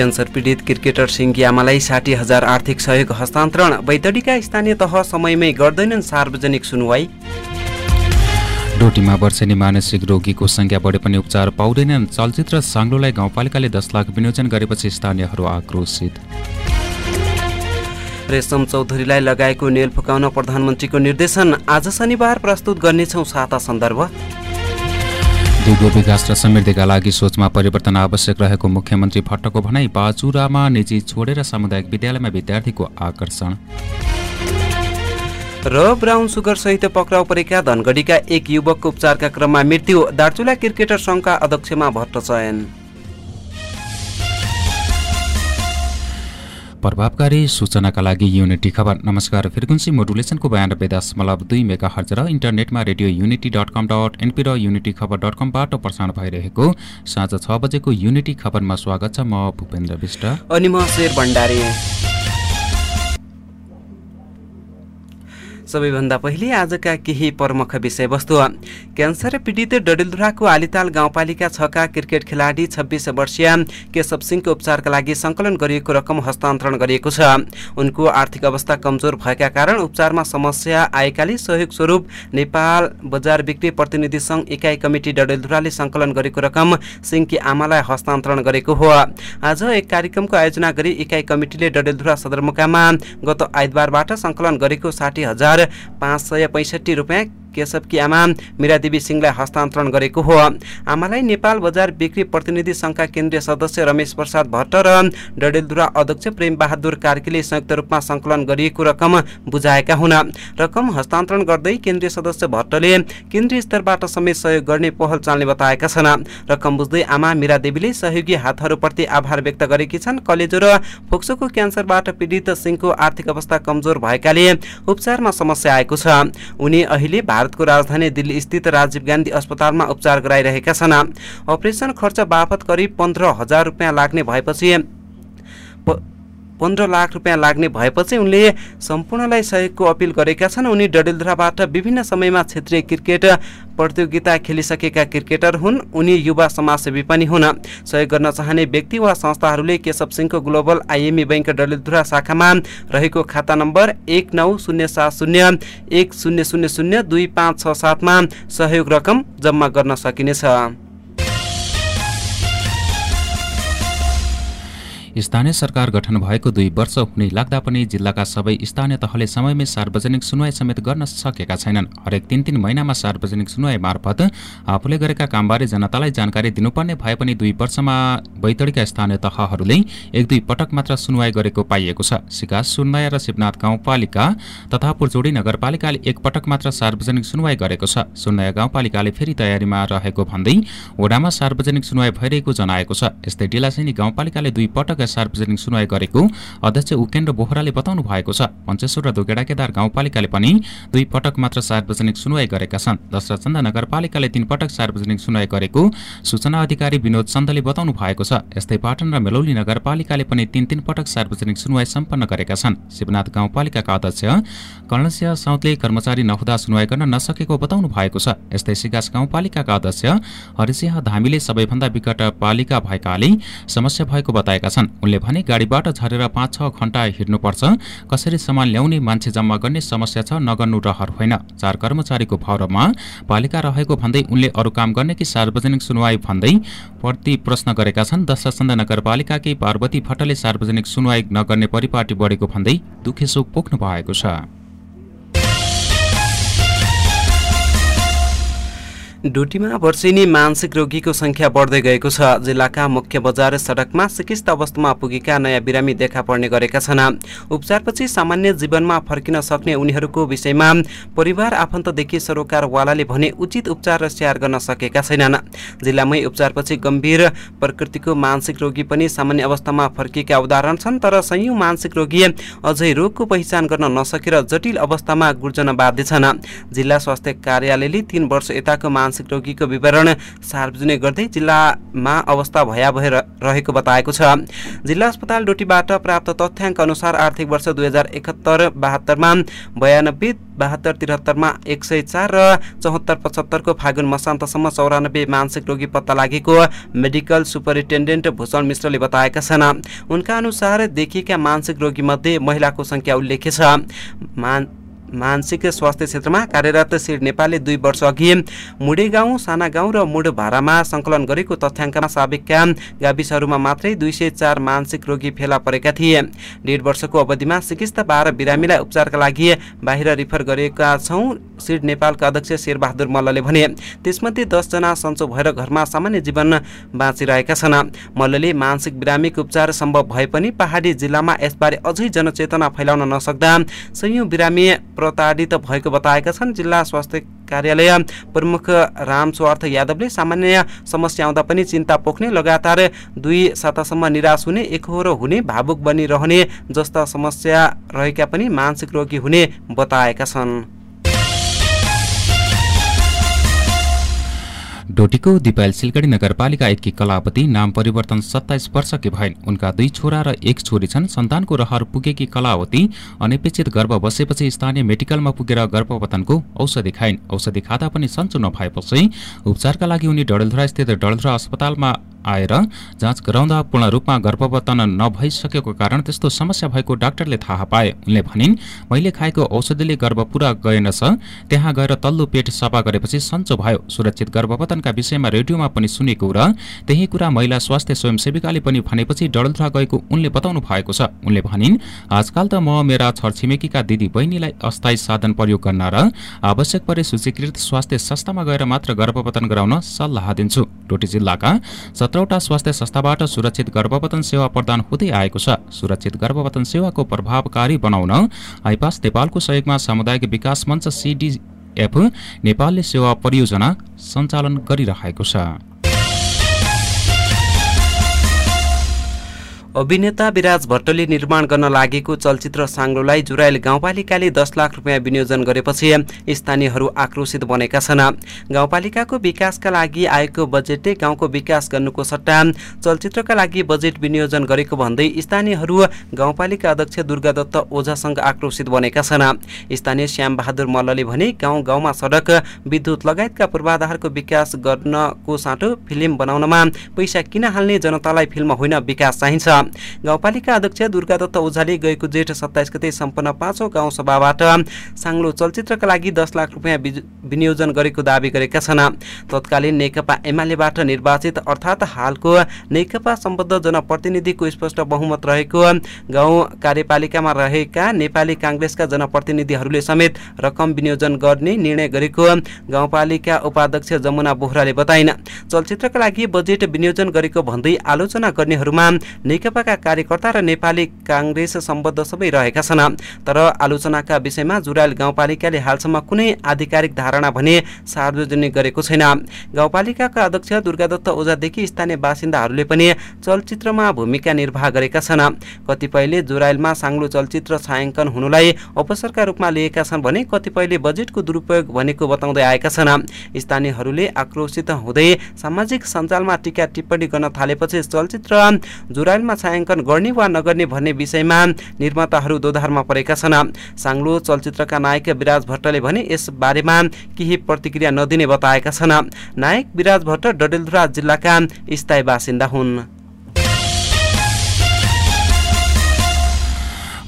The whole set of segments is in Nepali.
क्यान्सर पीडित क्रिकेटर सिङ्गी आमालाई साठी हजार आर्थिक सहयोग हस्तान्तरण। बैतडीका स्थानीय तह समयमै गर्दैनन् सार्वजनिक सुनवाई। डोटीमा वर्षेनी मानसिक रोगीको सङ्ख्या बढे पनि उपचार पाउँदैनन्। चलचित्र साङ्लोलाई गाउँपालिकाले दस लाख विनियोजन गरेपछि स्थानीयहरू आक्रोशित। रेशम चौधरीलाई लगाएको नेल फुकाउन प्रधानमन्त्रीको निर्देशन। आज शनिबार प्रस्तुत गर्नेछौँ साता सन्दर्भ। दुगो विकास र समृद्धिका लागि सोचमा परिवर्तन आवश्यक रहेको मुख्यमन्त्री भट्टको भनाई बाजुरामा निजी छोडेर सामुदायिक विद्यालयमा विद्यार्थीको आकर्षण। र ब्राउन सुगर सहित पक्राउ परेका धनगढीका एक युवकको उपचारका क्रममा मृत्यु दार्चुला क्रिकेटर सङ्घका अध्यक्षमा भट्ट चयन। प्रभावकारी सूचनाका लागि युनिटी खबर। नमस्कार फ्रिक्वेन्सी मोडुलेसनको बयानब्बे दशमलव दुई मेगा हर्ज र इन्टरनेटमा radio Unity dot com dot N P Unity Khabar dot कमबाट प्रसारण भइरहेको साँझ छ बजेको युनिटी खबरमा स्वागत छ म भूपेन्द्र विष्ट। अनि म शेर भण्डारी। सबैभन्दा पहिले आजका केही प्रमुख विषयवस्तु। क्यान्सर पीडित डडेलधुराको आलिताल गाउँपालिका छका क्रिकेट खेलाडी छब्बिस वर्षीय केशव सिंहको उपचारका लागि सङ्कलन गरिएको रकम हस्तान्तरण गरिएको छ। उनको आर्थिक अवस्था कमजोर भएका कारण उपचारमा समस्या आएकाले सहयोग स्वरूप नेपाल बजार बिक्री प्रतिनिधि सङ्घ इकाइ कमिटी डडेलधुराले सङ्कलन गरेको रकम सिंहकी आमालाई हस्तान्तरण गरेको हो। आज एक कार्यक्रमको आयोजना गरी इकाइ कमिटीले डडेलधुरा सदरमुकाममा गत आइतबारबाट सङ्कलन गरेको साठी हजार पाँच सय पैँसठी रुपियाँ केशवकी आमा मिरादेवी सिंहलाई हस्तान्तरण गरेको हो। आमालाई नेपाल बजार बिक्री प्रतिनिधि सङ्घका केन्द्रीय सदस्य रमेश प्रसाद भट्ट र डडेलधुरा अध्यक्ष प्रेम बहादुर कार्कीले संयुक्त रूपमा सङ्कलन गरिएको रकम बुझाएका हुन्। रकम हस्तान्तरण गर्दै केन्द्रीय सदस्य भट्टले केन्द्रीय स्तरबाट समेत सहयोग गर्ने पहल चाल्ने बताएका छन्। रकम बुझ्दै आमा मिरादेवीले सहयोगी हातहरूप्रति आभार व्यक्त गरेकी छन्। कलेजो र फोक्सोको क्यान्सरबाट पीडित सिंहको आर्थिक अवस्था कमजोर भएकाले उपचारमा समस्या आएको छ। उनी अहिले भारतको राजधानी दिल्ली स्थित राजीव गान्धी अस्पतालमा उपचार गराइरहेका छन्। अपरेसन खर्च बापत करिब पन्ध्र हजार रुपियाँ लाग्ने भएपछि पन्ध्र लाख रुपियाँ लाग्ने भएपछि उनले सम्पूर्णलाई सहयोगको अपिल गरेका छन्। उनी डडेलधुराबाट विभिन्न समयमा क्षेत्रीय क्रिकेट प्रतियोगिता खेलिसकेका क्रिकेटर हुन्। उनी युवा समाजसेवी पनि हुन्। सहयोग गर्न चाहने व्यक्ति वा संस्थाहरूले केशव सिंहको ग्लोबल आइएमई बैङ्क डडेलधुरा शाखामा रहेको खाता नम्बर एक नौ शून्य सात शून्य एक शून्य शून्य शून्य दुई पाँच छ सातमा सहयोग रकम जम्मा गर्न सकिनेछ। स्थानीय सरकार गठन भएको दुई वर्ष हुने लाग्दा पनि जिल्लाका सबै स्थानीय तहले समयमै सार्वजनिक सुनवाई समेत गर्न सकेका छैनन्। हरेक तिन तिन महिनामा सार्वजनिक सुनवाई मार्फत आफूले गरेका कामबारे जनतालाई जानकारी दिनुपर्ने भए पनि दुई वर्षमा बैतडीका स्थानीय तहहरूले एक दुई पटक मात्र सुनवाई गरेको पाइएको छ। सिकास सुनवाई र शिवनाथ गाउँपालिका तथा पुर्चोडी नगरपालिकाले एक पटक मात्र सार्वजनिक सुनवाई गरेको छ। सुनवाई गाउँपालिकाले फेरि तयारीमा रहेको भन्दै ओडामा सार्वजनिक सुनवाई भइरहेको जनाएको छ। यस्तै डिलासेनी गाउँपालिकाले दुई पटक सार्वजनिक सुनवाई गरेको अध्यक्ष उकेन्द्र बोहराले बताउनु भएको छ। पञ्चेश्वर र दोगेडा केदार गाउँपालिकाले पनि दुई पटक मात्र सार्वजनिक सुनवाई गरेका छन्। दशरथचन्द नगरपालिकाले तीन पटक सार्वजनिक सुनवाई गरेको सूचना अधिकारी विनोद चन्दले बताउनु भएको छ। यस्तै पाटन र मेलौली नगरपालिकाले पनि तीन तीन पटक सार्वजनिक सुनवाई सम्पन्न गरेका छन्। शिवनाथ गाउँपालिकाका अध्यक्ष कर्णसिंह साउदले कर्मचारी नहुँदा सुनवाई गर्न नसकेको बताउनु भएको छ। यस्तै सिगास गाउँपालिकाका अध्यक्ष हरिसिंह धामीले सबैभन्दा विकट पालिका भएकाले समस्या भएको बताएका छन्। उनले भने गाडीबाट झरेर पाँच छ घण्टा हिँड्नुपर्छ। कसरी सामान ल्याउने मान्छे जम्मा गर्ने समस्या छ नगर्नु रहर होइन। चार कर्मचारीको भौरमा पालिका रहेको भन्दै उनले अरू काम गर्ने कि सार्वजनिक सुनवाई भन्दै प्रति प्रश्न गरेका छन्। दशचन्द नगरपालिकाकी पार्वती भट्टले सार्वजनिक सुनवाई नगर्ने परिपाटी बढेको भन्दै दुखेसो पोख्नु भएको छ। डुटीमा वर्षेनी मानसिक रोगीको संख्या बढ्दै गएको छ। जिल्लाका मुख्य बजार सडकमा सिकिस्त अवस्थामा पुगेका नयाँ बिरामी देखा पर्ने गरेका छन्। उपचारपछि सामान्य जीवनमा फर्किन सक्ने उनीहरूको विषयमा परिवार आफन्तदेखि सरोकारवालाले भने उचित उपचार र स्याहार गर्न सकेका छैनन्। जिल्लामै उपचारपछि गम्भीर प्रकृतिको मानसिक रोगी पनि सामान्य अवस्थामा फर्किएका उदाहरण छन् तर सयौँ मानसिक रोगी अझै रोगको पहिचान गर्न नसकेर जटिल अवस्थामा गुर्जन बाध्य छन् जिल्ला स्वास्थ्य कार्यालयले तीन वर्ष यताको मानसिक रोगीको विवरण सार्वजनिक गर्दै जिल्लामा अवस्था भयावह रहेको बताएको छ। जिल्ला अस्पताल डोटीबाट प्राप्त तथ्याङ्क अनुसार आर्थिक वर्ष दुई हजार एकहत्तर बहत्तरमा बयानब्बे बहत्तर त्रिहत्तरमा एक सय चार र चौहत्तर पचहत्तरको फागुन मसान्तसम्म चौरानब्बे मानसिक रोगी पत्ता लागेको मेडिकल सुपरिन्टेन्डेन्ट भूषण मिश्रले बताएका छन्। उनका अनुसार देखिएका मानसिक रोगीमध्ये महिलाको सङ्ख्या उल्लेख्य छ। मानसिक स्वास्थ्य क्षेत्रमा कार्यरत श्री नेपालले दुई वर्ष अघि मुडे गाउँ साना गाउँ र मुड भाडामा सङ्कलन गरेको तथ्याङ्कमा साबिकका गाविसहरूमा मात्रै दुई सय चार मानसिक रोगी फेला परेका थिए। डेढ वर्षको अवधिमा चिकित्सा बाह्र बिरामीलाई उपचारका लागि बाहिर रिफर गरेका छौँ। श्री नेपालका अध्यक्ष शेरबहादुर मल्लले भने त्यसमध्ये दसजना सन्चो भएर घरमा सामान्य जीवन बाँचिरहेका छन्। मल्लले मानसिक बिरामीको उपचार सम्भव भए पनि पहाडी जिल्लामा यसबारे अझै जनचेतना फैलाउन नसक्दा सयौँ बिरामी प्रताडित भएको बताएका छन्। जिल्ला स्वास्थ्य कार्यालय प्रमुख राम स्वार्थ यादवले सामान्य समस्या आउँदा पनि चिन्ता पोख्ने लगातार दुई सातासम्म निराश हुने एकहोरो हुने भावुक बनिरहने जस्ता समस्या रहेका पनि मानसिक रोगी हुने बताएका छन्। डोटीको दिपायल सिलगढी नगरपालिका एककी कलावती नाम परिवर्तन सत्ताइस वर्षकी भइन्। उनका दुई छोरा र एक छोरी छन्। सन्तानको रहर पुगेकी कलावती अनपेक्षित गर्भ बसेपछि स्थानीय मेडिकलमा पुगेर गर्भवतनको औषधि खाइन्। औषधि खाँदा पनि सन्चो नभएपछि उपचारका लागि उनी डडेलधुरा स्थित अस्पतालमा आएर जाँच गराउँदा पूर्ण रूपमा गर्भवतन नभइसकेको कारण त्यस्तो समस्या भएको डाक्टरले थाहा पाए। उनले भनिन् मैले खाएको औषधिले गर्भ पुरा गएनछ त्यहाँ गएर तल्लो पेट सफा गरेपछि सन्चो भयो। सुरक्षित गर्भवतनका विषयमा रेडियोमा पनि सुनेको र त्यही कुरा महिला स्वास्थ्य स्वयंसेविकाले पनि भनेपछि डडलधुरा गएको उनले बताउनु भएको छ। उनले भनिन् आजकाल त म मेरा छरछिमेकीका दिदी बहिनीलाई अस्थायी साधन प्रयोग गर्न र आवश्यक परे सूचीकृत स्वास्थ्य संस्थामा गएर मात्र गर्भवतन गराउन सल्लाह दिन्छु। टोटी जिल्लाका सत्रवटा स्वास्थ्य संस्थाबाट सुरक्षित गर्भवतन सेवा प्रदान हुँदै आएको छ। सुरक्षित गर्भवतन सेवाको प्रभावकारी बनाउन आइपास नेपालको सहयोगमा सामुदायिक विकास मञ्च सिडिएफ नेपालले सेवा परियोजना सञ्चालन गरिरहेको छ। अभिनेता विराज भट्टले निर्माण गर्न लागेको चलचित्र साङ्लोलाई जुराइल गाउँपालिकाले दस लाख रुपियाँ विनियोजन गरेपछि स्थानीयहरू आक्रोशित बनेका छन्। गाउँपालिकाको विकासका लागि आएको बजेटले गाउँको विकास गर्नुको सट्टा चलचित्रका लागि बजेट विनियोजन गरेको भन्दै स्थानीयहरू गाउँपालिका अध्यक्ष दुर्गादत्त ओझासँग आक्रोशित बनेका छन्। स्थानीय श्यामबहादुर मल्लले भने गाउँ गाउँमा सडक विद्युत लगायतका पूर्वाधारको विकास गर्नको साटो फिल्म बनाउनमा पैसा किन हाल्ने? जनतालाई फिल्म होइन विकास चाहिन्छ। गाउँपालिका अध्यक्ष दुर्गादत्त ओझाले गएको जेठ सत्ताइस गते सम्पन्न पाँचौँ गाउँसभाबाट साङ्लो चलचित्रका लागि दस लाख रुपियाँ विनियोजन गरेको दावी गरेका छन्। तत्कालीन नेकपा एमालेबाट निर्वाचित अर्थात् हालको नेकपा सम्बद्ध जनप्रतिनिधिको स्पष्ट बहुमत रहेको गाउँ कार्यपालिकामा रहेका नेपाली काङ्ग्रेसका जनप्रतिनिधिहरूले समेत रकम विनियोजन गर्ने निर्णय गरेको गाउँपालिका उपाध्यक्ष जमुना बोहराले बताइन्। चलचित्रका लागि बजेट विनियोजन गरेको भन्दै आलोचना गर्नेहरूमा नेकपा नेकपाका कार्यकर्ता र नेपाली काङ्ग्रेस सम्बद्ध सबै रहेका छन्। तर आलोचनाका विषयमा जुरायल गाउँपालिकाले हालसम्म कुनै आधिकारिक धारणा भने सार्वजनिक गरेको छैन। गाउँपालिकाका अध्यक्ष दुर्गादत्त ओझादेखि स्थानीय बासिन्दाहरूले पनि चलचित्रमा भूमिका निर्वाह गरेका छन्। कतिपयले जुरायलमा साङ्लो चलचित्र छायाङ्कन हुनुलाई अवसरका रूपमा लिएका छन् भने कतिपयले बजेटको दुरुपयोग भनेको बताउँदै आएका छन्। स्थानीयहरूले आक्रोशित हुँदै सामाजिक सञ्जालमा टिका टिप्पणी गर्न थालेपछि चलचित्र जुरायलमा छायाङ्कन गर्ने वा नगर्ने भन्ने विषयमा निर्माताहरू दोधारमा परेका छन्। साङ्लो चलचित्रका नायक विराज भट्टले भने यस बारेमा केही प्रतिक्रिया नदिने बताएका छन्। नायक विराज भट्ट डडेलधुरा जिल्लाका स्थायी बासिन्दा हुन्।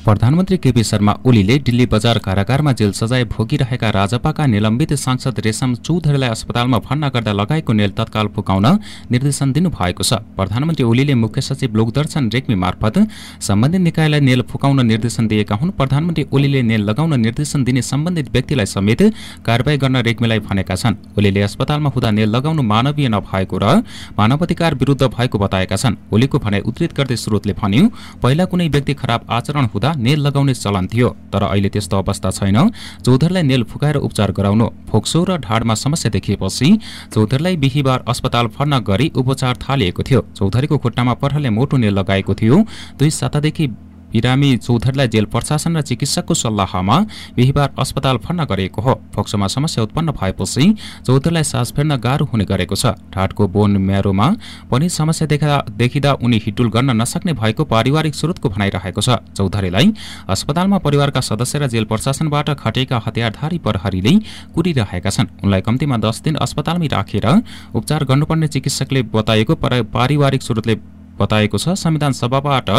प्रधानमन्त्री केपी शर्मा ओलीले दिल्ली बजार कारागारमा जेल सजाय भोगिरहेका राजपाका निलम्बित सांसद रेशम चौधरीलाई अस्पतालमा भर्ना गर्दा लगाएको नेल तत्काल फुकाउन निर्देशन दिनुभएको छ। प्रधानमन्त्री ओलीले मुख्य सचिव लोकदर्शन रेग्मी मार्फत सम्बन्धित निकायलाई नेल फुकाउन निर्देशन दिएका हुन्। प्रधानमन्त्री ओलीले नेल लगाउन निर्देशन दिने सम्बन्धित व्यक्तिलाई समेत कारवाही गर्न रेग्मीलाई भनेका छन्। ओलीले अस्पतालमा हुँदा नेल लगाउनु मानवीय नभएको र मानवाधिकार विरुद्ध भएको बताएका छन्। ओलीको भनाइ उद्धृत गर्दै स्रोतले भन्यो पहिला कुनै व्यक्ति खराब आचरण हुँदा नेल लगाउने चलन थियो तर अहिले त्यस्तो अवस्था छैन। चौधरीलाई नेल फुकाएर उपचार गराउनु फोक्सो र ढाडमा समस्या देखिएपछि चौधरीलाई बिहिबार अस्पताल फर्न गरी उपचार थालिएको थियो। चौधरीको खुट्टामा प्रहरले मोटो नेल लगाएको थियो। दुई सातादेखि बिरामी चौधरीलाई जेल प्रशासन र चिकित्सकको सल्लाहमा बिहिबार अस्पताल फर्न गरिएको हो। फोक्सोमा समस्या उत्पन्न भएपछि चौधरीलाई सास फेर्न गाह्रो हुने गरेको छ। ठाटको बोन म्यारोमा पनि समस्या देखा देखिँदा उनी हिटुल गर्न नसक्ने भएको पारिवारिक स्रोतको भनाइरहेको छ। चौधरीलाई अस्पतालमा परिवारका सदस्य र जेल प्रशासनबाट खटेका हतियारधारी प्रहरीले कुरिरहेका छन्। उनलाई कम्तीमा दस दिन अस्पतालमै राखेर उपचार गर्नुपर्ने चिकित्सकले बताएको पारिवारिक स्रोतले बताएको छ संविधान सभाबाट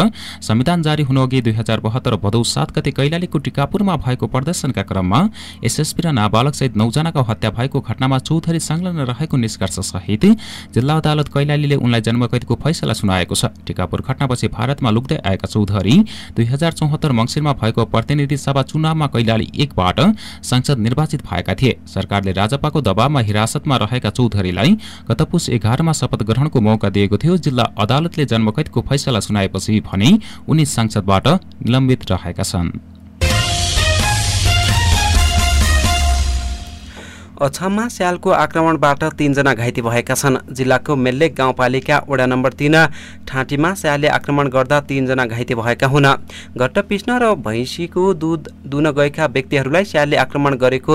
संविधान जारी हुनुअघि दुई हजार बहत्तर भदौ सात गते कैलालीको टिकापुरमा भएको प्रदर्शनका क्रममा एसएसपी र नाबालक सहित नौजनाको हत्या भएको घटनामा चौधरी संलग्न रहेको निष्कर्ष सहित जिल्ला अदालत कैलालीले उनलाई जन्मकैदको फैसला सुनाएको छ। टिकापुर घटनापछि भारतमा लुक्दै आएका चौधरी दुई हजार चौहत्तर मङ्सिरमा भएको प्रतिनिधि सभा चुनावमा कैलाली एकबाट संसद निर्वाचित भएका थिए। सरकारले राजपाको दबावमा हिरासतमा रहेका चौधरीलाई गत पुस एघारमा शपथ ग्रहणको मौका दिएको थियो। जिल्ला अदालतले जन्मकैदको फैसला सुनाएपछि भने उनी संसदबाट निलम्बित रहेका छन्। अछाममा स्यालको आक्रमणबाट तीनजना घाइते भएका छन्। जिल्लाको मेल्लेक गाउँपालिका वडा नम्बर तिन ठाँटीमा स्यालले आक्रमण गर्दा तीनजना घाइते भएका हुन्। घट्ट पिस्न र भैँसीको दुध दुन गएका व्यक्तिहरूलाई स्यालले आक्रमण गरेको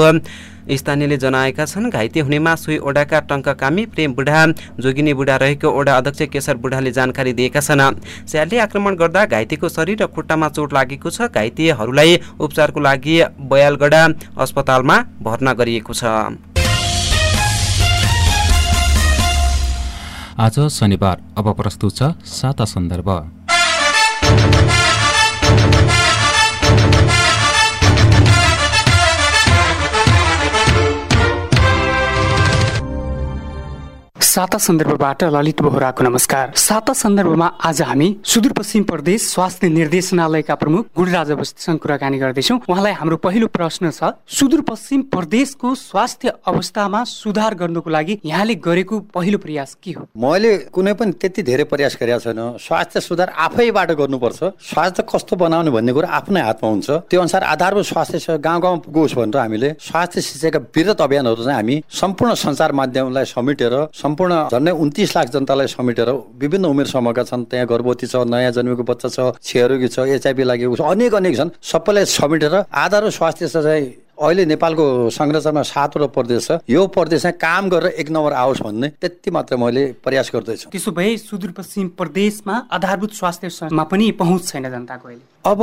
स्थानीयले जनाएका छन् घाइते हुनेमा सोही ओडाका टङ्ककामी प्रेम बुढा जोगिनी बुढा रहेको ओडा अध्यक्ष केशर बुढाले जानकारी दिएका छन्। स्यालले आक्रमण गर्दा घाइतेको शरीर र खुट्टामा चोट लागेको छ। घाइतेहरूलाई उपचारको लागि बयालगढा अस्पतालमा भर्ना गरिएको छ। आज शनिबार अब प्रस्तुत छ साता सन्दर्भ। साता सन्दर्भबाट ललित बोहराको नमस्कार। साता सन्दर्भमा आज हामी सुदूरपश्चिम प्रदेश स्वास्थ्य निर्देशनालयका प्रमुख गुणराज अवस्थीसँग कुराकानी गर्दैछौँ। उहाँलाई हाम्रो पहिलो प्रश्न छ सुदूरपश्चिम प्रदेशको स्वास्थ्य अवस्थामा सुधार गर्नुको लागि यहाँले गरेको पहिलो प्रयास के हो? मैले कुनै पनि त्यति धेरै प्रयास गरेका छैन। स्वास्थ्य सुधार आफैबाट गर्नुपर्छ। स्वास्थ्य कस्तो बनाउने भन्ने कुरो आफ्नै हातमा हुन्छ। त्यो अनुसार आधारभूत स्वास्थ्य गाउँ गाउँ पुगोस् भनेर हामीले स्वास्थ्य शिक्षाका विरत अभियानहरू चाहिँ हामी सम्पूर्ण सञ्चार माध्यमलाई समेटेर सम्पूर्ण झन्डै उन्तिस लाख जनतालाई समेटेर विभिन्न उमेर समूहका छन्। त्यहाँ गर्भवती छ नयाँ जन्मेको बच्चा छ क्षयरोगी छ एचआइभी लागेको छ अनेक अनेक छन्। सबैलाई समेटेर आधार स्वास्थ्य चाहिँ अहिले नेपालको संरचनामा सातवटा प्रदेश छ। यो प्रदेशमा काम गरेर एक नम्बर आओस् भन्ने त्यति मात्र मैले प्रयास गर्दैछु। त्यसो भए सुदूरपश्चिम प्रदेशमा आधारभूत स्वास्थ्यमा पनि पहुँच छैन जनताको अहिले। अब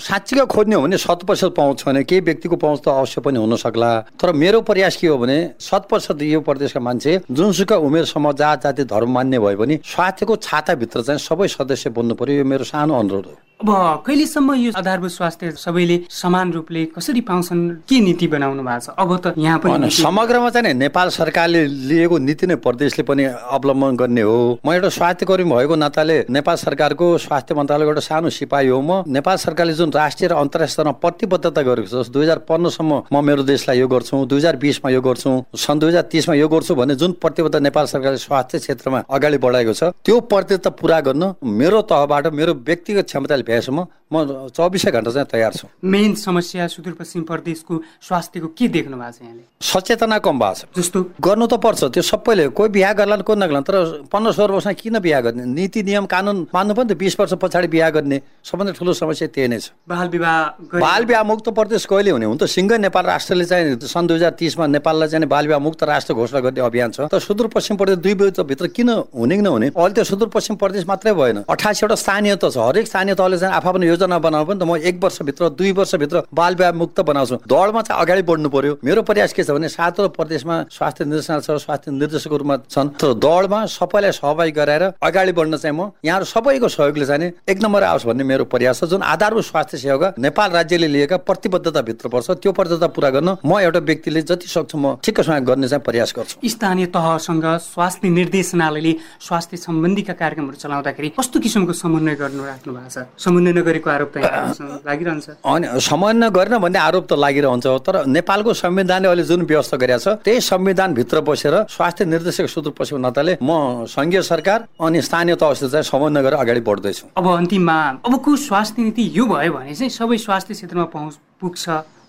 साँच्चीका खोज्ने हो भने शत प्रतिशत पहुँच छैन केही व्यक्तिको पहुँच त अवश्य पनि हुन सक्ला। तर मेरो प्रयास के हो भने शत प्रतिशत यो प्रदेशका मान्छे जुनसुकै उमेरसम्म जात जाति धर्म मान्ने भए पनि स्वास्थ्यको छाताभित्र चाहिँ सबै सदस्य बन्नु पर्यो यो मेरो सानो अनुरोध हो। अब कहिलेसम्म यो आधारभूत स्वास्थ्य सबैले समान रूपले कसरी पाउँछन् के नीति बनाउनु भएको छ? अब त यहाँ पनि समग्रमा चाहिँ नेपाल सरकारले लिएको नीति नै प्रदेशले पनि अवलम्बन गर्ने हो। म एउटा स्वास्थ्य कर्मी भएको नाताले नेपाल सरकारको स्वास्थ्य मन्त्रालयको एउटा सानो सिपाही हो। म नेपाल सरकारले जुन राष्ट्रिय र अन्तर्राष्ट्रिय स्तरमा प्रतिबद्धता गरेको छ दुई हजार पन्ध्रसम्म म मेरो देशलाई यो गर्छु दुई हजार बिसमा यो गर्छु सन् दुई हजार तिसमा यो गर्छु भन्ने जुन प्रतिबद्धता नेपाल सरकारले स्वास्थ्य क्षेत्रमा अगाडि बढाएको छ त्यो प्रतिबद्धता पुरा गर्न मेरो तहबाट मेरो व्यक्तिगत क्षमताले भ्याएसम्म म चौबिसै घन्टा चाहिँ तयार छु। मेन समस्या सुदूरपश्चिम प्रदेशको स्वास्थ्यको के देख्नु भएको छ यहाँले? सचेतना कम भएको छ। जस्तो? गर्नु त पर्छ त्यो सबैले कोही बिहा गर्ला कोही नगर्ला तर पन्ध्र सोह्र वर्षमा किन बिहा गर्ने? नीति नियम कानुन मान्नु पनि त बिस वर्ष पछाडि बिहा गर्ने सबभन्दा ठुलो समस्या त्यही नै छ। बाल विवाह बाल विवाह मुक्त प्रदेश कहिले हुने? हुन त सिङ्गै नेपाल राष्ट्रले चाहिँ सन् दुई हजार तिसमा नेपाललाई चाहिँ बाल विवाह मुक्त राष्ट्र घोषणा गर्ने अभियान छ। तर सुदूरपश्चिम प्रदेश दुई भित्र किन हुने कि नहुने? अहिले त्यो सुदूरपश्चिम प्रदेश मात्रै भएन। अठासीवटा स्थानीय त छ। हरेक स्थानीय तहले चाहिँ आफ्नो योजना बनाउनु पनि त म एक वर्षभित्र दुई वर्षभित्र बाल विवाह मुक्त बनाउँछु। दौडमा चाहिँ अगाडि बढ्नु पर्यो। मेरो प्रयास के छ भने सातवटा प्रदेशमा स्वास्थ्य निर्देशनालय छ स्वास्थ्य निर्देशकको रूपमा छन्। तर दौडमा सबैलाई सहभागी गराएर अगाडि बढ्न चाहिँ म यहाँहरू सबैको सहयोगले चाहिँ एक नम्बर आओस् भन्ने मेरो प्रयास छ जुन आधारभूत स्वास्थ्य सेवा नेपाल राज्यले लिएका प्रतिबद्धताभित्र पर्छ। त्यो प्रतिबद्धता पुरा गर्न म एउटा व्यक्तिले जति सक्छु म ठिकसँग गर्ने चाहिँ प्रयास गर्छु। स्थानीय तहसँग स्वास्थ्य निर्देशनालयले स्वास्थ्य सम्बन्धीका कार्यक्रमहरू चलाउँदाखेरि कस्तो किसिमको समन्वय गर्नु राख्नु भएको छ? समन्वय नगरेको आरोप लागिरहन्छ। अनि समन्वय गरेन भन्ने आरोप त लागिरहन्छ तर नेपालको संविधानले अहिले जुन व्यवस्था गरेका छ त्यही संविधानभित्र बसेर स्वास्थ्य निर्देशक सुदूरपश्चिम नाताले म सङ्घीय सरकार अनि स्थानीय तहसिल चाहिँ समन्वय गरेर अगाडि बढ्दैछु। अब अन्तिममा अबको स्वास्थ्य नीति यो भयो भने चाहिँ सबै स्वास्थ्य क्षेत्रमा पहुँच पुग्छ।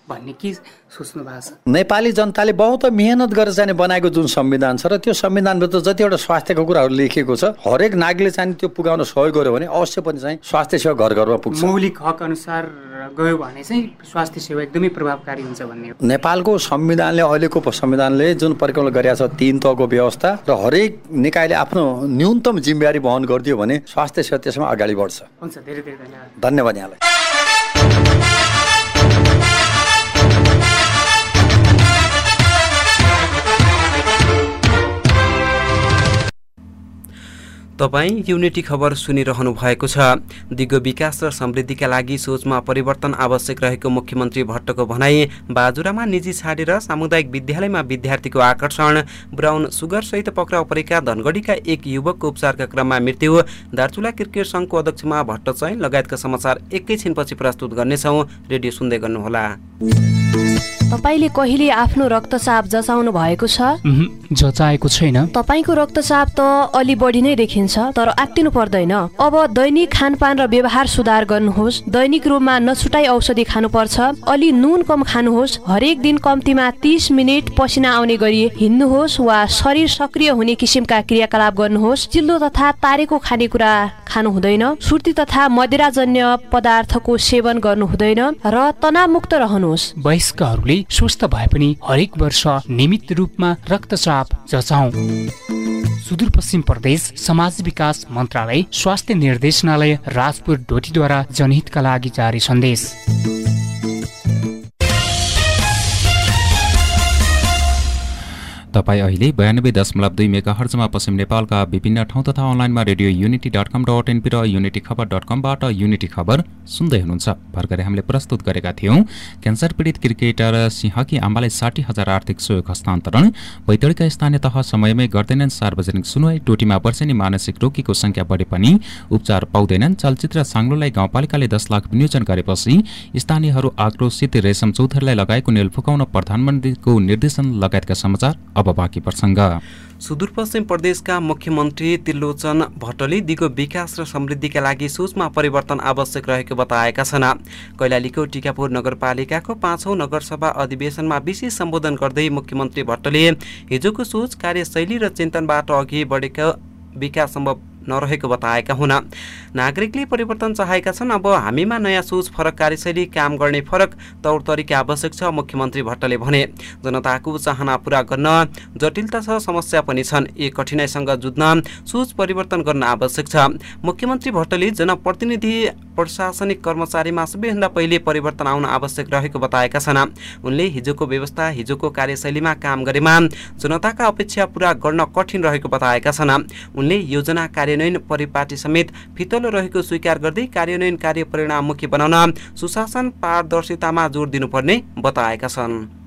भन्ने के सोच्नु भएको छ? नेपाली जनताले बहुत मेहनत गरेर चाहिँ बनाएको जुन संविधान छ र त्यो संविधानभित्र जतिवटा स्वास्थ्यको कुराहरू लेखिएको छ हरेक नागरिकले चाहिँ त्यो पुगाउन सहयोग गर्यो भने अवश्य पनि चाहिँ स्वास्थ्य सेवा घर घरमा पुग्छ। मौलिक हक अनुसार गयो भने चाहिँ स्वास्थ्य सेवा एकदमै प्रभावकारी हुन्छ भन्ने नेपालको संविधानले अहिलेको संविधानले जुन परिकल्पना गरेका छ तिन तहको व्यवस्था र हरेक निकायले आफ्नो न्यूनतम जिम्मेवारी वहन गरिदियो भने स्वास्थ्य सेवा त्यसमा अगाडि बढ्छ। हुन्छ धेरै धेरै धन्यवाद। धन्यवाद यहाँलाई। तपाईँ युनिटी खबर सुनिरहनु भएको छ। दिगो विकास र समृद्धिका लागि सोचमा परिवर्तन आवश्यक रहेको मुख्यमन्त्री भट्टको भनाई बाजुरामा निजी छाडेर सामुदायिक विद्यालयमा विद्यार्थीको आकर्षण ब्राउन सुगरसहित पक्राउ परेका धनगढीका एक युवकको उपचारका क्रममा मृत्यु। दार्चुला क्रिकेट सङ्घको अध्यक्षमा भट्ट चयन लगायतका समाचार एकैछिनपछि प्रस्तुत गर्नेछौँ। रेडियो सुन्दै गर्नुहोला। तपाईँले कहिले आफ्नो रक्तचाप जचाउनु भएको छ? जचाएको छैन। तपाईँको रक्तचाप त अलि बढी नै देखिन्छ तर आत्तिनु पर्दैन। अब दैनिक खानपान र व्यवहार सुधार गर्नुहोस्। दैनिक रूपमा नछुटाई औषधि खानुपर्छ। अलि नुन कम खानुहोस्। हरेक दिन कम्तीमा तिस मिनट पसिना आउने गरी हिँड्नुहोस् वा शरीर सक्रिय हुने किसिमका क्रियाकलाप गर्नुहोस्। चिल्लो तथा तारेको खानेकुरा खानु हुँदैन। सुर्ती तथा मदिराजन्य पदार्थको सेवन गर्नु हुँदैन र तनावमुक्त रहनुहोस्। वयस्कहरूले स्वस्थ भए पनि हरेक वर्ष नियमित रूपमा रक्तचाप जचाउ। सुदूरपश्चिम प्रदेश समाज विकास मन्त्रालय स्वास्थ्य निर्देशनालय राजपुर डोटीद्वारा जनहितका लागि जारी सन्देश। तपाईँ अहिले बयानब्बे दशमलव दुई मेगा हर्जमा पश्चिम नेपालका विभिन्न ठाउँ तथा अनलाइनमा radio Unity dot com dot N P Unity Khabar dot कमबाट Unity Khabar सुन्दै हुनुहुन्छ। भर्खरै हामीले प्रस्तुत गरेका थियौँ क्यान्सर पीडित क्रिकेटर सिंहकी आमालाई साठी हजार आर्थिक सहयोग हस्तान्तरण। बैतडीका स्थानीय तह समयमै गर्दैनन् सार्वजनिक सुनवाई टोटीमा वर्षेनी मानसिक रोगीको संख्या बढे पनि उपचार पाउँदैनन्। चलचित्र साङ्लोलाई गाउँपालिकाले दस लाख विनियोजन गरेपछि स्थानीयहरू आक्रोशित रेशम चौधरीलाई लगाएको नेल फुकाउन प्रधानमन्त्रीको निर्देशन लगायतका समाचार अब बाँकी प्रसङ्ग। सुदूरपश्चिम प्रदेशका मुख्यमन्त्री त्रिलोचन भट्टले दिगो विकास र समृद्धिका लागि सोचमा परिवर्तन आवश्यक रहेको बताएका छन्। कैलालीको टिकापुर नगरपालिकाको पाँचौँ नगरसभा अधिवेशनमा विशेष सम्बोधन गर्दै मुख्यमन्त्री भट्टले हिजोको सोच कार्यशैली र चिन्तनबाट अघि बढेको विकास सम्भव नरहेको बताएका हुन्। नागरिकले परिवर्तन चाहेका छन्। अब हामीमा नयाँ सोच फरक कार्यशैली काम गर्ने फरक तौर तरिका आवश्यक छ मुख्यमन्त्री भट्टले भने। जनताको चाहना पुरा गर्न जटिलता छ समस्या पनि छन्। यी कठिनाइसँग जुझ्न सोच परिवर्तन गर्न आवश्यक छ। मुख्यमन्त्री भट्टले जनप्रतिनिधि प्रशासनिक कर्मचारीमा सबैभन्दा पहिले परिवर्तन आउन आवश्यक रहेको बताएका छन्। उनले हिजोको व्यवस्था हिजोको कार्यशैलीमा काम गरेमा जनताका अपेक्षा पुरा गर्न कठिन रहेको बताएका छन्। उनले योजना कार्यान्वयन परिपाटी समेत फितलो रहेको स्वीकार गर्दै कार्यान्वयन कार्य परिणाममुखी बनाउन सुशासन पारदर्शितामा जोड दिनुपर्ने बताएका छन्।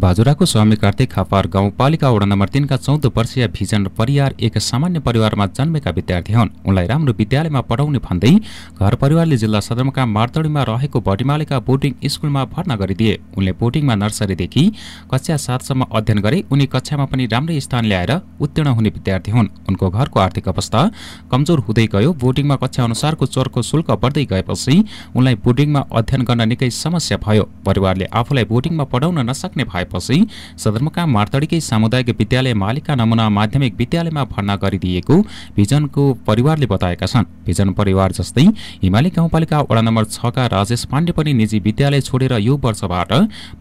बाजुराको स्वामी कार्तिक खापार गाउँपालिका वडा नम्बर तिनका चौध वर्षीय भिजन परियार एक सामान्य परिवारमा जन्मेका विद्यार्थी हुन्। उनलाई राम्रो विद्यालयमा पढाउने भन्दै घर परिवारले जिल्ला सदरमुकाम मार्तडीमा रहेको भटिमालिका बोर्डिङ स्कुलमा भर्ना गरिदिए। उनले बोर्डिङमा नर्सरीदेखि कक्षा सातसम्म अध्ययन गरे। उनी कक्षामा पनि राम्रै स्थान ल्याएर उत्तीर्ण हुने विद्यार्थी हुन्। उनको घरको आर्थिक अवस्था कमजोर हुँदै गयो। बोर्डिङमा कक्षा अनुसारको चोरको शुल्क बढ्दै गएपछि उनलाई बोर्डिङमा अध्ययन गर्न निकै समस्या भयो। परिवारले आफूलाई बोर्डिङमा पढाउन नसक्ने भएपछि सदरमुकाम मार्तडीकै सामुदायिक विद्यालय मालिका नमुना माध्यमिक विद्यालयमा भर्ना गरिदिएको भिजनको परिवारले बताएका छन्। भिजन परिवार जस्तै हिमाली गाउँपालिका वडा नम्बर छका राजेश पाण्डे पनि निजी विद्यालय छोडेर यो वर्षबाट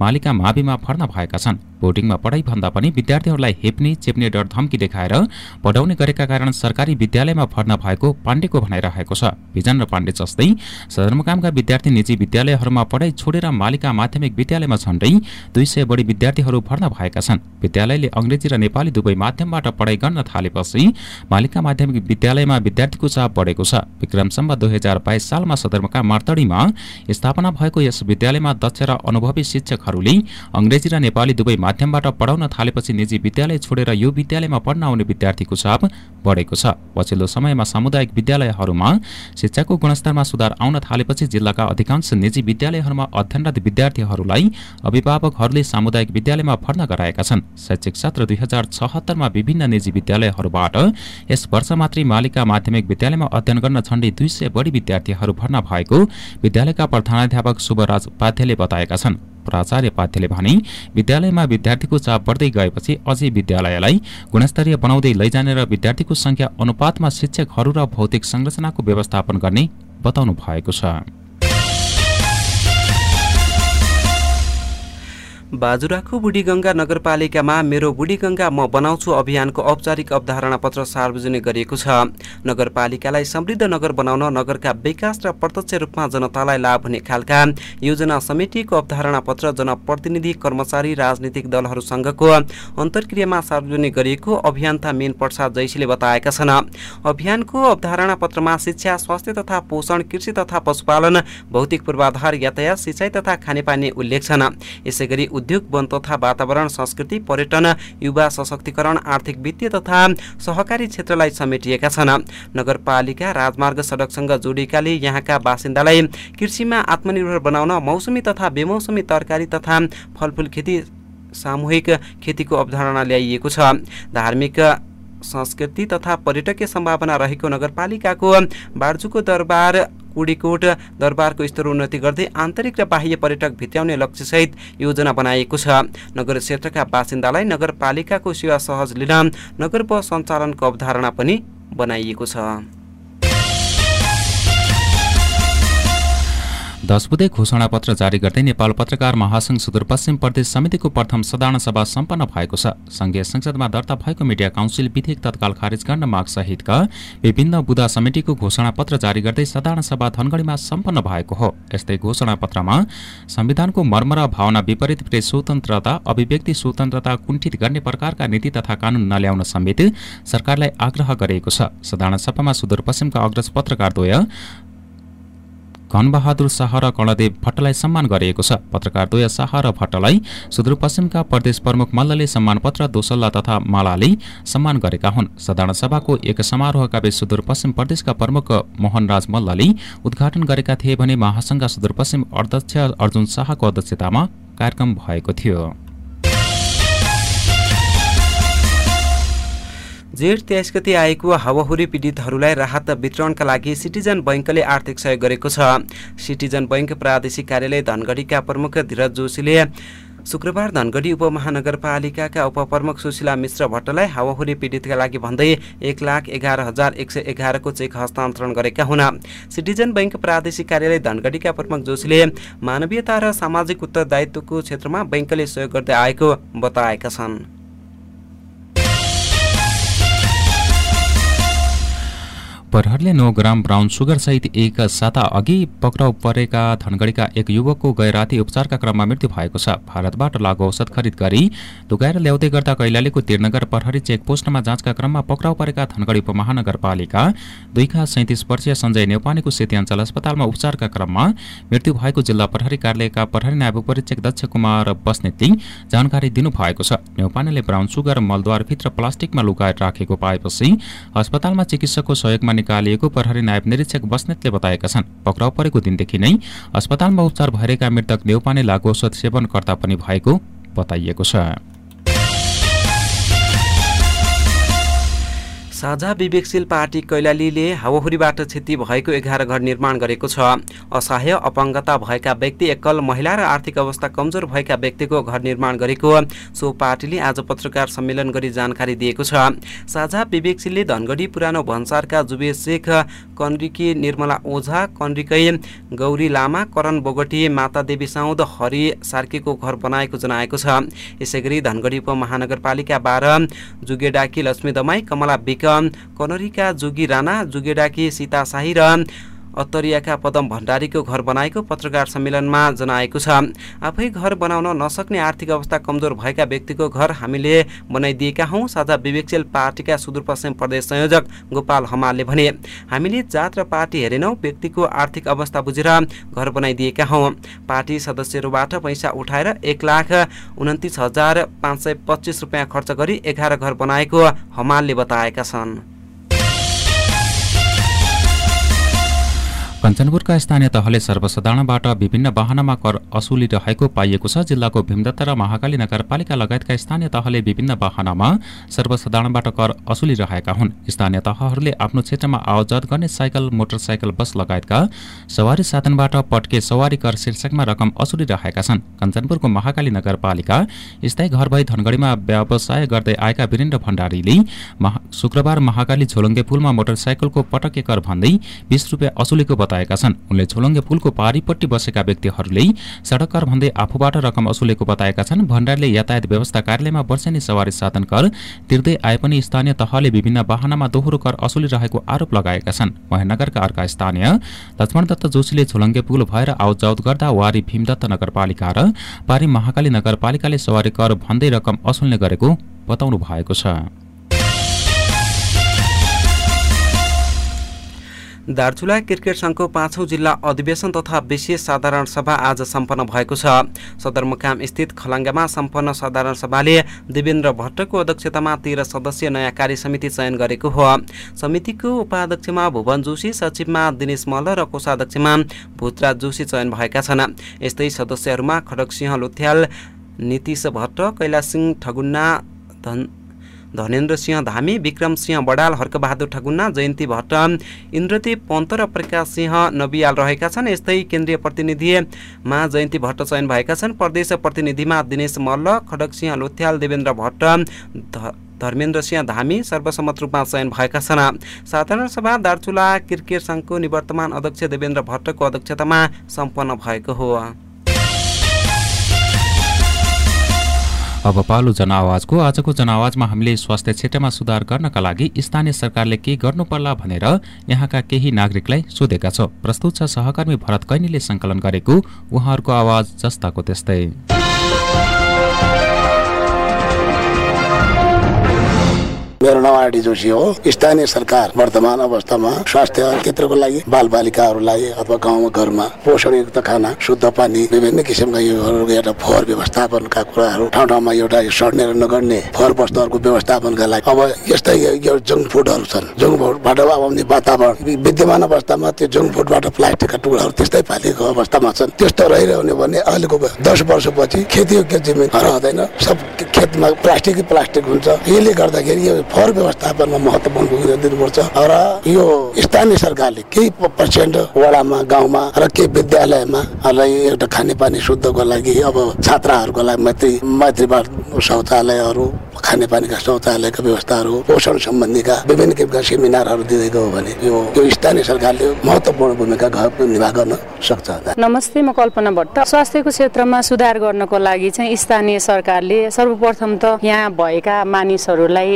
मालिका माविमा भर्ना भएका छन्। बोर्डिङमा पढाइ भन्दा पनि विद्यार्थीहरूलाई हेप्ने चेप्ने डर धम्की देखाएर पढाउने गरेका कारण सरकारी विद्यालयमा भर्ना भएको पाण्डेको भनाइरहेको छ। भिजन र पाण्डे जस्तै सदरमुकामका विद्यार्थी निजी विद्यालयहरूमा पढाइ छोडेर मालिका माध्यमिक विद्यालयमा झण्डै दुई सय बढी विद्यार्थीहरू भर्ना भएका छन्। विद्यालयले अङ्ग्रेजी र नेपाली दुवै माध्यमबाट पढाइ गर्न थालेपछि मालिका माध्यमिक विद्यालयमा विद्यार्थीको चाप बढेको छ। विक्रमसम्म दुई हजार बाइस सालमा सदरमुकाम मार्तडीमा स्थापना भएको यस विद्यालयमा दक्ष र अनुभवी शिक्षकहरूले अङ्ग्रेजी र नेपाली दुवै माध्यमबाट पढाउन थालेपछि निजी विद्यालय छोडेर यो विद्यालयमा पढ्न आउने विद्यार्थीको चाप बढेको छ। पछिल्लो समयमा सामुदायिक विद्यालयहरूमा शिक्षाको गुणस्तरमा सुधार आउन थालेपछि जिल्लाका अधिकांश निजी विद्यालयहरूमा अध्ययनरत विद्यार्थीहरूलाई अभिभावकहरूले सामुदायिक माध्यमिक विद्यालयमा भर्ना गराएका छन्। शैक्षिक सत्र दुई हजार छहत्तरमा विभिन्न निजी विद्यालयहरूबाट यस वर्ष मात्रै मालिका माध्यमिक विद्यालयमा अध्ययन गर्न झण्डै दुई सय बढी विद्यार्थीहरू भर्ना भएको विद्यालयका प्रधानाध्यापक शुभराज उपाध्यायले बताएका छन्। प्राचार्य पाध्यले भने विद्यालयमा विद्यार्थीको चाप बढ्दै गएपछि अझै विद्यालयलाई गुणस्तरीय बनाउँदै लैजाने र विद्यार्थीको संख्या अनुपातमा शिक्षकहरू र भौतिक संरचनाको व्यवस्थापन गर्ने बताउनु भएको छ। बाजुराको बुढीगङ्गा नगरपालिकामा मेरो बुढीगङ्गा म बनाउँछु अभियानको औपचारिक अवधारणा पत्र सार्वजनिक गरिएको छ। नगरपालिकालाई समृद्ध नगर बनाउन नगरका विकास र प्रत्यक्ष रूपमा जनतालाई लाभ हुने खालका योजना समितिको अवधारणा पत्र जनप्रतिनिधि कर्मचारी राजनीतिक दलहरूसँगको अन्तर्क्रियामा सार्वजनिक गरिएको अभियन्ता मेन प्रसाद जैसीले बताएका छन्। अभियानको अवधारणा पत्रमा शिक्षा स्वास्थ्य तथा पोषण कृषि तथा पशुपालन भौतिक पूर्वाधार यातायात सिँचाइ तथा खानेपानी उल्लेख छन्। यसै गरी उद्योग वन तथा वातावरण संस्कृति पर्यटन युवा सशक्तिकरण आर्थिक वित्तीय तथा सहकारी क्षेत्रलाई समेटिएका छन्। नगरपालिका राजमार्ग सडकसँग जोडिएकाले यहाँका बासिन्दालाई कृषिमा आत्मनिर्भर बनाउन मौसमी तथा बेमौसमी तरकारी तथा फलफुल खेती सामूहिक खेतीको अवधारणा ल्याइएको छ। धार्मिक संस्कृति तथा पर्यटकीय सम्भावना रहेको नगरपालिकाको बार्जुको दरबार कुडीकोट दरबारको स्तरोन्नति गर्दै आन्तरिक र बाह्य पर्यटक भित्याउने लक्ष्यसहित योजना बनाइएको छ। नगर क्षेत्रका बासिन्दालाई नगरपालिकाको सेवा सहज लिन नगर बस सञ्चालनको अवधारणा पनि बनाइएको छ। दस बुधे घोषणापत्र जारी गर्दै नेपाल पत्रकार महासंघ सुदूरपश्चिम प्रदेश समितिको प्रथम साधारण सभा सम्पन्न भएको छ। संघीय संसदमा दर्ता भएको मिडिया काउन्सिल विधेयक तत्काल खारेज गर्न माग सहितका विभिन्न बुदा समितिको घोषणापत्र जारी गर्दै साधारण सभा धनगढीमा सम्पन्न भएको हो। यस्तै घोषणापत्रमा संविधानको मर्म र भावना विपरीत प्रेस स्वतन्त्रता अभिव्यक्ति स्वतन्त्रता कुण्ठित गर्ने प्रकारका नीति तथा कानून नल्याउन समेत सरकारलाई आग्रह गरिएको छ। साधारण सभामा सुदूरपश्चिमका अग्रज पत्रकारद्वय घनबहादुर शाह र कर्णदेव भट्टलाई सम्मान गरिएको छ। पत्रकार द्वय शाह र भट्टलाई सुदूरपश्चिमका प्रदेश प्रमुख मल्लले सम्मानपत्र दोसल्ला तथा मालाले सम्मान गरेका हुन्। साधारण सभाको एक समारोहका बीच सुदूरपश्चिम प्रदेशका प्रमुख मोहनराज मल्लले उद्घाटन गरेका थिए भने महासंघका सुदूरपश्चिम अध्यक्ष अर्जुन शाहको अध्यक्षतामा कार्यक्रम भएको थियो। जेठ तेइस गति आएको हावाहुरी पीडितहरूलाई राहत वितरणका लागि सिटिजन बैङ्कले आर्थिक सहयोग गरेको छ। सिटिजन बैङ्क प्रादेशिक कार्यालय धनगढीका प्रमुख धीरज जोशीले शुक्रबार धनगढी उपमहानगरपालिकाका उपप्रमुख सुशीला मिश्र भट्टलाई हावाहुरी पीडितका लागि भन्दै एक लाख एघार हजार एक सय एघारको चेक हस्तान्तरण गरेका हुन्। सिटिजन बैङ्क प्रादेशिक कार्यालय धनगढीका प्रमुख जोशीले मानवीयता र सामाजिक उत्तरदायित्वको क्षेत्रमा बैङ्कले सहयोग गर्दै आएको बताएका छन्। प्रहरले नौ ग्राम ब्राउन सुगर सहित एक साता अघि पक्राउ परेका धनगढीका एक युवकको गैराती उपचारका क्रममा मृत्यु भएको छ। भारतबाट लागु औषध खरिद गरी लुगाएर ल्याउँदै गर्दा कैलालीको तिरनगर प्रहरी चेक पोस्टमा जाँचका क्रममा पक्राउ परेका धनगढी उपमहानगरपालिका दुईका सैतिस वर्षीय सञ्जय नेौपानेको सेती अञ्चल अस्पतालमा उपचारका क्रममा मृत्यु भएको जिल्ला प्रहरी कार्यालयका प्रहरी नायब परीक्षक दक्ष कुमार बस्नेतले जानकारी दिनुभएको छ। नेौपानेले ब्राउन सुगर मलद्वारभित्र प्लास्टिकमा लुकाएर राखेको पाएपछि अस्पतालमा चिकित्सकको सहयोगमा निकालिएको प्रहरी नायब निरीक्षक बस्नेतले बताएका छन्। पक्राउ परेको दिनदेखि नै अस्पतालमा उपचार भइरहेका मृतक नेउपाने लागु औषध सेवनकर्ता पनि भएको बताइएको छ। साझा विवेकशील पार्टी कैलालीले हावाहुरीबाट क्षति भएको एघार घर निर्माण गरेको छ। असहाय अपाङ्गता भएका व्यक्ति एकल महिला र आर्थिक अवस्था कमजोर भएका व्यक्तिको घर निर्माण गरेको सो पार्टीले आज पत्रकार सम्मेलन गरी जानकारी दिएको छ। साझा विवेकशीलले धनगढी पुरानो भन्सारका जुबे शेख कन्रिकी निर्मला ओझा कन्रिकै गौरी लामा करण बोगटी माता देवी साउद हरि सार्कीको घर बनाएको जनाएको छ। यसै गरी धनगढी उपमहानगरपालिका बाह्र जुगेडाकी लक्ष्मी दमाई कमला विक कनरीका जोगी राणा जुगेडाकी सीता शाही र अत्तरियाका पदम भण्डारीको घर बनाएको पत्रकार सम्मेलनमा जनाएको छ। आफै घर बनाउन नसक्ने आर्थिक अवस्था कमजोर भएका व्यक्तिको घर हामीले बनाइदिएका हौँ साझा विवेकशील पार्टीका सुदूरपश्चिम प्रदेश संयोजक गोपाल हमालले भने। हामीले जात र पार्टी हेरेनौँ व्यक्तिको आर्थिक अवस्था बुझेर घर बनाइदिएका हौँ। पार्टी सदस्यहरूबाट पैसा उठाएर एक लाख उन्तिस हजार पाँच सय पच्चिस रुपियाँ खर्च गरी एघार घर बनाएको हमालले बताएका छन्। कञ्चनपुरका स्थानीय तहले सर्वसाधारणबाट विभिन्न वाहनमा कर असुलिरहेको पाइएको छ। जिल्लाको भीमदत्त र महाकाली नगरपालिका लगायतका स्थानीय तहले विभिन्न वाहनमा सर्वसाधारणबाट कर असुलिरहेका हुन्। स्थानीय तहहरूले आफ्नो क्षेत्रमा आवजत गर्ने साइकल मोटरसाइकल बस लगायतका सवारी साधनबाट पट्के सवारी कर शीर्षकमा रकम असुलिरहेका छन्। कञ्चनपुरको महाकाली नगरपालिका स्थायी घर भई धनगढीमा व्यवसाय गर्दै आएका वीरेन्द्र भण्डारीले शुक्रबार महाकाली झोलुङ्गे पुलमा मोटरसाइकलको पटके कर भन्दै बिस रुपियाँ असुलेको बताएका छन्। उनले झोलुङ्गे पुलको पारीपट्टि बसेका व्यक्तिहरूले सडक कर भन्दै आफूबाट रकम असुलेको बताएका छन्। भण्डारीले यातायात व्यवस्था कार्यालयमा वर्षेनी सवारी साधन कर तिर्दै आए पनि स्थानीय तहले विभिन्न वाहनमा दोहोरो कर असुलिरहेको आरोप लगाएका छन्। महेनगरका अर्का स्थानीय लक्ष्मण दत्त जोशीले झोलङ्गे पुल भएर आवजाउत गर्दा वारी भीमदत्त नगरपालिका र पारी महाकाली नगरपालिकाले सवारी कर भन्दै रकम असुल्ने गरेको बताउनु भएको छ। दार्चुला क्रिकेट सङ्घको पाँचौँ जिल्ला अधिवेशन तथा विशेष साधारण सभा आज सम्पन्न भएको छ। सदरमुकाम स्थित खलङ्गामा सम्पन्न साधारण सभाले देवेन्द्र भट्टको अध्यक्षतामा तेह्र सदस्यीय नयाँ कार्य समिति चयन गरेको हो। समितिको उपाध्यक्षमा भुवन जोशी सचिवमा दिनेश मल्ल र कोषाध्यक्षमा भूतराज जोशी चयन भएका छन्। यस्तै सदस्यहरूमा खडकसिंह लोथ्याल नीतिश भट्ट कैलाश सिंह ठगुन्ना धन धनेन्द्र सिंह धामी विक्रम सिंह बडाल हर्कबहादुर ठगुन्ना जयन्ती भट्ट इन्द्रदीप पन्त र प्रकाश सिंह नबियाल रहेका छन्। यस्तै केन्द्रीय प्रतिनिधिमा जयन्ती भट्ट चयन भएका छन्। प्रदेश प्रतिनिधिमा दिनेश मल्ल खडक सिंह लोथ्याल देवेन्द्र भट्ट धर्मेन्द्र सिंह धामी सर्वसम्मत रूपमा चयन भएका छन्। साधारण सभा दार्चुला क्रिकेट सङ्घको निवर्तमान अध्यक्ष देवेन्द्र भट्टको अध्यक्षतामा सम्पन्न भएको हो। अब पालो जनआवाजको आजको जनआवाजमा हामीले स्वास्थ्य क्षेत्रमा सुधार गर्नका लागि स्थानीय सरकारले के गर्नुपर्ला भनेर यहाँका केही नागरिकलाई सोधेका छौँ। प्रस्तुत छ सहकर्मी भरत कैनीले सङ्कलन गरेको उहाँहरूको आवाज जस्ताको त्यस्तै। मेरो नाम जोशी हो। स्थानीय सरकार वर्तमान अवस्थामा स्वास्थ्य क्षेत्रको लागि बाल बालिकाहरूलाई अथवा गाउँमा घरमा पोषणयुक्त खाना शुद्ध पानी विभिन्न किसिमका यो एउटा फोहोर व्यवस्थापनका कुराहरू ठाउँ ठाउँमा एउटा सड्ने र नगर्ने फोहोर वस्तुहरूको व्यवस्थापनका लागि। अब यस्तै जङ्क फुडहरू छन्। जङ्क फुडबाट आउने वातावरण विद्यमान अवस्थामा त्यो जङ्क फुडबाट प्लास्टिकका टुक्राहरू त्यस्तै फालेको अवस्थामा छन्। त्यस्तो रहिरहने भने अहिलेको दस वर्षपछि खेतीयोग्य जमिन रहँदैन। सब खेतमा प्लास्टिकै प्लास्टिक हुन्छ। यसले गर्दाखेरि यो फोहोर व्यवस्थापनमा महत्त्वपूर्ण भूमिका दिनुपर्छ र यो स्थानीय सरकारले केही पर्सेन्ट वडामा गाउँमा र केही विद्यालयमा एउटा खानेपानी शुद्धको लागि अब छात्राहरूको लागि मैत्री मैत्रीबाट शौचालयहरू खानेपानीका शौचालयका व्यवस्थाहरू पोषण सम्बन्धीका विभिन्न किसिमका सेमिनारहरू दिँदै हो भने यो स्थानीय सरकारले महत्त्वपूर्ण भूमिका निभा गर्न सक्छ नमस्ते म कल्पना भट्ट स्वास्थ्यको क्षेत्रमा सुधार गर्नको लागि चाहिँ स्थानीय सरकारले सर्वप्रथम त यहाँ भएका मानिसहरूलाई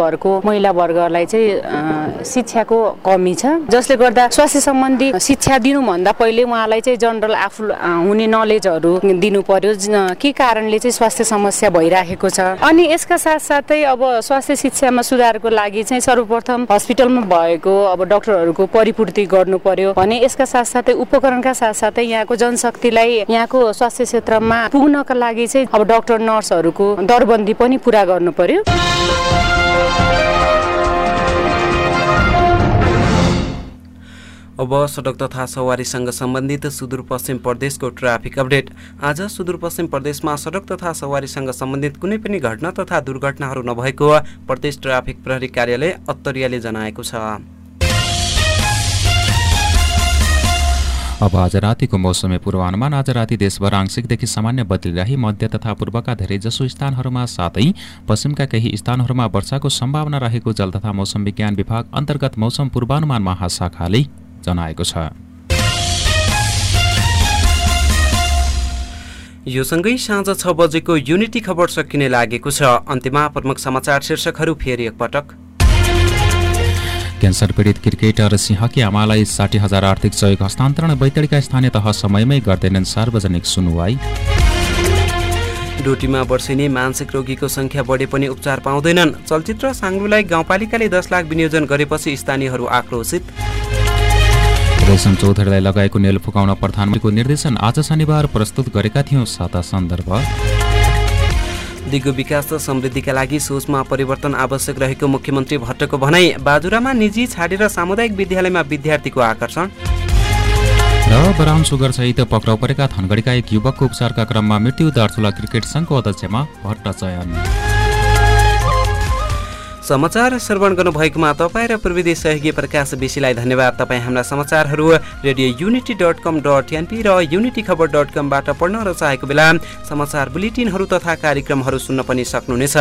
गाउँघरको महिला वर्गलाई चाहिँ शिक्षाको कमी छ। जसले गर्दा स्वास्थ्य सम्बन्धी शिक्षा दिनुभन्दा पहिले उहाँलाई चाहिँ जनरल आफू हुने नलेजहरू दिनु पर्यो। के कारणले चाहिँ स्वास्थ्य समस्या भइराखेको छ। अनि यसका साथसाथै अब स्वास्थ्य शिक्षामा सुधारको लागि चाहिँ सर्वप्रथम हस्पिटलमा भएको अब डक्टरहरूको परिपूर्ति गर्नु पर्यो। भने यसका साथसाथै उपकरणका साथसाथै यहाँको जनशक्तिलाई यहाँको स्वास्थ्य क्षेत्रमा पुग्नका लागि चाहिँ अब डक्टर नर्सहरूको दरबन्दी पनि पुरा गर्नु पर्यो। अब सडक तथा सवारीसँग सम्बन्धित सुदूरपश्चिम प्रदेशको ट्राफिक अपडेट। आज सुदूरपश्चिम प्रदेशमा सडक तथा सवारीसँग सम्बन्धित कुनै पनि घटना तथा दुर्घटनाहरू नभएको प्रदेश ट्राफिक प्रहरी कार्यालय अत्तरियाले जनाएको छ। अब आज रातिको मौसमी पूर्वानुमान। आज राति देशभर आंशिकदेखि सामान्य बदलिरही मध्य तथा पूर्वका धेरैजसो स्थानहरूमा साथै पश्चिमका केही स्थानहरूमा वर्षाको सम्भावना रहेको जल तथा मौसम विज्ञान विभाग अन्तर्गत मौसम पूर्वानुमान महाशाखाले जनाएको छ। यो सँगै साँझ छ बजेको युनिटी खबर सकिने लागेको छ। अन्त्यमा प्रमुख समाचार शीर्षकहरू फेरि एकपटक। क्यान्सर पीडित क्रिकेटर सिंहकी आमालाई साठी हजार आर्थिक सहयोग हस्तान्तरण बैतडीका स्थानीय तह समयमै गर्दैनन् सार्वजनिक सुनवाई। डोटीमा वर्षिने मानसिक रोगीको सङ्ख्या बढे पनि उपचार पाउँदैनन्। चलचित्र साङ्लुलाई गाउँपालिकाले दस लाख विनियोजन गरेपछि स्थानीयहरू आक्रोशित। रेशम चौधरीलाई लगाएको नेल फुकाउन प्रधानमन्त्रीको निर्देशन आज शनिबार प्रस्तुत गरेका थियौँ साता सन्दर्भ। दिगो विकास र समृद्धिका लागि सोचमा परिवर्तन आवश्यक रहेको मुख्यमन्त्री भट्टको भनाई बाजुरामा निजी छाडेर सामुदायिक विद्यालयमा विद्यार्थीको आकर्षण। र ब्राउन सुगर सहित पक्राउ परेका थनगढीका एक युवकको उपचारका क्रममा मृत्यु दार्चुला क्रिकेट संघको अध्यक्षमा भट्ट चयन। समाचार श्रवण गर्नुभएकोमा तपाईँ र प्रविधि सहयोगी प्रकाश बेसीलाई धन्यवाद। तपाईँ हाम्रा समाचारहरू radio Unity dot com dot N P Unity Khabar dot कमबाट पढ्न र चाहेको बेला समाचार बुलेटिनहरू तथा कार्यक्रमहरू सुन्न पनि सक्नुहुनेछ।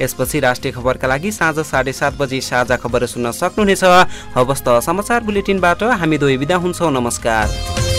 यसपछि राष्ट्रिय खबरका लागि साँझ साढे सात बजी साझा खबर सुन्न सक्नुहुनेछ। हवस् त समाचार बुलेटिनबाट हामी दुवै बिदा हुन्छौँ। नमस्कार।